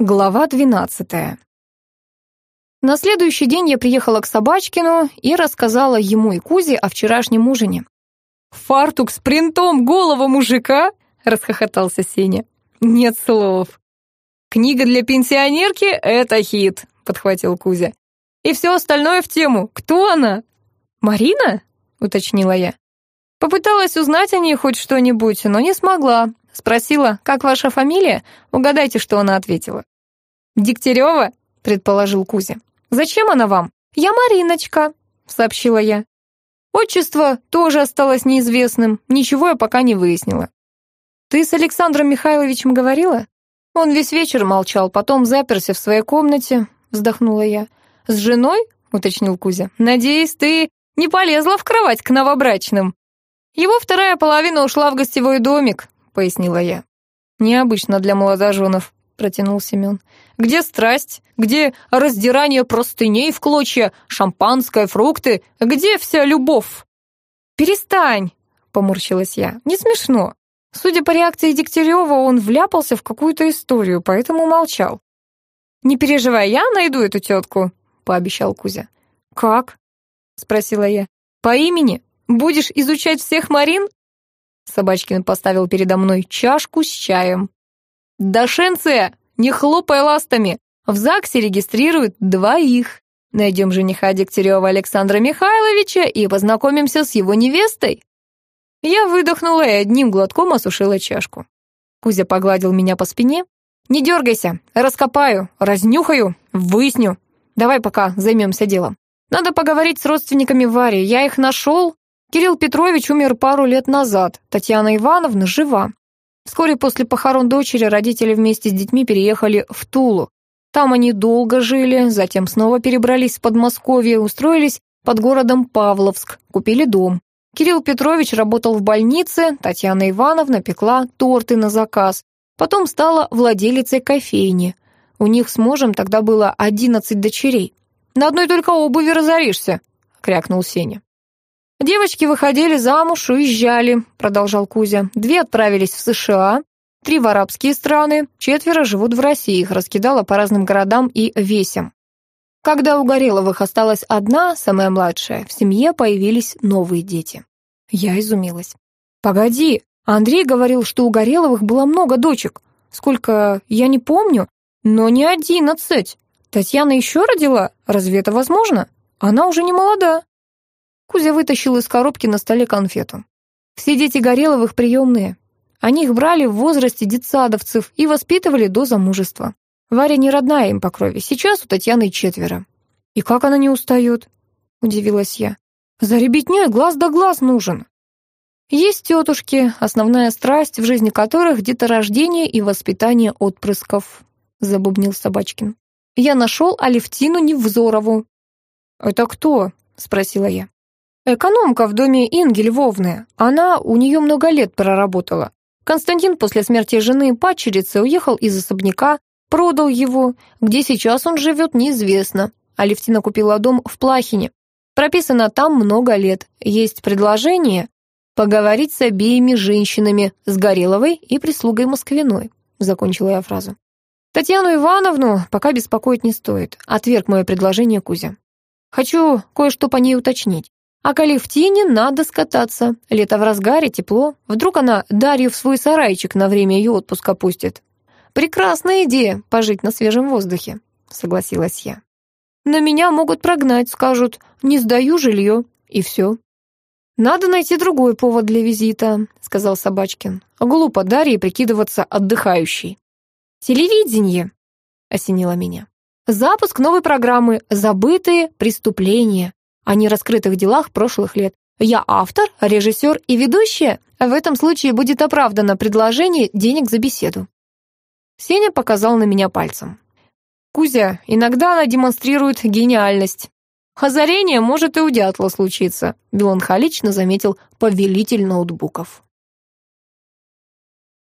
Глава двенадцатая. На следующий день я приехала к Собачкину и рассказала ему и Кузе о вчерашнем ужине. «Фартук с принтом голого мужика?» — расхохотался Сеня. «Нет слов». «Книга для пенсионерки — это хит», — подхватил Кузя. «И все остальное в тему. Кто она?» «Марина?» — уточнила я. Попыталась узнать о ней хоть что-нибудь, но не смогла. Спросила, как ваша фамилия? Угадайте, что она ответила. «Дегтярева», — предположил Кузя. «Зачем она вам?» «Я Мариночка», — сообщила я. Отчество тоже осталось неизвестным, ничего я пока не выяснила. «Ты с Александром Михайловичем говорила?» Он весь вечер молчал, потом заперся в своей комнате, вздохнула я. «С женой?» — уточнил Кузя. «Надеюсь, ты не полезла в кровать к новобрачным?» Его вторая половина ушла в гостевой домик, пояснила я. «Необычно для молодоженов», — протянул Семен. «Где страсть? Где раздирание простыней в клочья, шампанское, фрукты? Где вся любовь?» «Перестань!» — поморщилась я. «Не смешно. Судя по реакции Дегтярева, он вляпался в какую-то историю, поэтому молчал. «Не переживай, я найду эту тетку», — пообещал Кузя. «Как?» — спросила я. «По имени? Будешь изучать всех Марин?» Собачкин поставил передо мной чашку с чаем. «Дашенция, не хлопай ластами! В ЗАГСе регистрируют двоих. Найдем жениха Дегтярева Александра Михайловича и познакомимся с его невестой». Я выдохнула и одним глотком осушила чашку. Кузя погладил меня по спине. «Не дергайся, раскопаю, разнюхаю, выясню. Давай пока займемся делом. Надо поговорить с родственниками Вари, я их нашел, Кирилл Петрович умер пару лет назад, Татьяна Ивановна жива. Вскоре после похорон дочери родители вместе с детьми переехали в Тулу. Там они долго жили, затем снова перебрались в Подмосковье, устроились под городом Павловск, купили дом. Кирилл Петрович работал в больнице, Татьяна Ивановна пекла торты на заказ. Потом стала владелицей кофейни. У них с мужем тогда было одиннадцать дочерей. «На одной только обуви разоришься», — крякнул Сеня. «Девочки выходили замуж, уезжали», — продолжал Кузя. «Две отправились в США, три в арабские страны, четверо живут в России, их раскидало по разным городам и весям. Когда у Гореловых осталась одна, самая младшая, в семье появились новые дети. Я изумилась. «Погоди, Андрей говорил, что у Гореловых было много дочек. Сколько, я не помню, но не одиннадцать. Татьяна еще родила? Разве это возможно? Она уже не молода». Кузя вытащил из коробки на столе конфету. Все дети Гореловых приемные. Они их брали в возрасте детсадовцев и воспитывали до замужества. Варя не родная им по крови, сейчас у Татьяны четверо. «И как она не устает?» — удивилась я. «За ребятней глаз да глаз нужен». Есть тетушки, основная страсть в жизни которых — деторождение и воспитание отпрысков, — забубнил Собачкин. «Я нашел Алевтину Невзорову». «Это кто?» — спросила я. Экономка в доме Инги Львовны. Она у нее много лет проработала. Константин после смерти жены падчерицы уехал из особняка, продал его. Где сейчас он живет, неизвестно. Алевтина купила дом в Плахине. Прописано там много лет. Есть предложение поговорить с обеими женщинами, с Гореловой и прислугой Москвиной. Закончила я фразу. Татьяну Ивановну пока беспокоить не стоит. Отверг мое предложение Кузя. Хочу кое-что по ней уточнить. А к Алевтине надо скататься. Лето в разгаре, тепло. Вдруг она Дарью в свой сарайчик на время ее отпуска пустит. Прекрасная идея — пожить на свежем воздухе, согласилась я. На меня могут прогнать, скажут, не сдаю жилье, и все. «Надо найти другой повод для визита», — сказал Собачкин. «Глупо Дарье прикидываться отдыхающей». «Телевидение», — осенило меня. «Запуск новой программы «Забытые преступления» о нераскрытых делах прошлых лет. Я автор, режиссер и ведущая. В этом случае будет оправдано предложение денег за беседу. Сеня показал на меня пальцем. Кузя, иногда она демонстрирует гениальность. Озарение может и у дятла случиться, меланхолично заметил повелитель ноутбуков.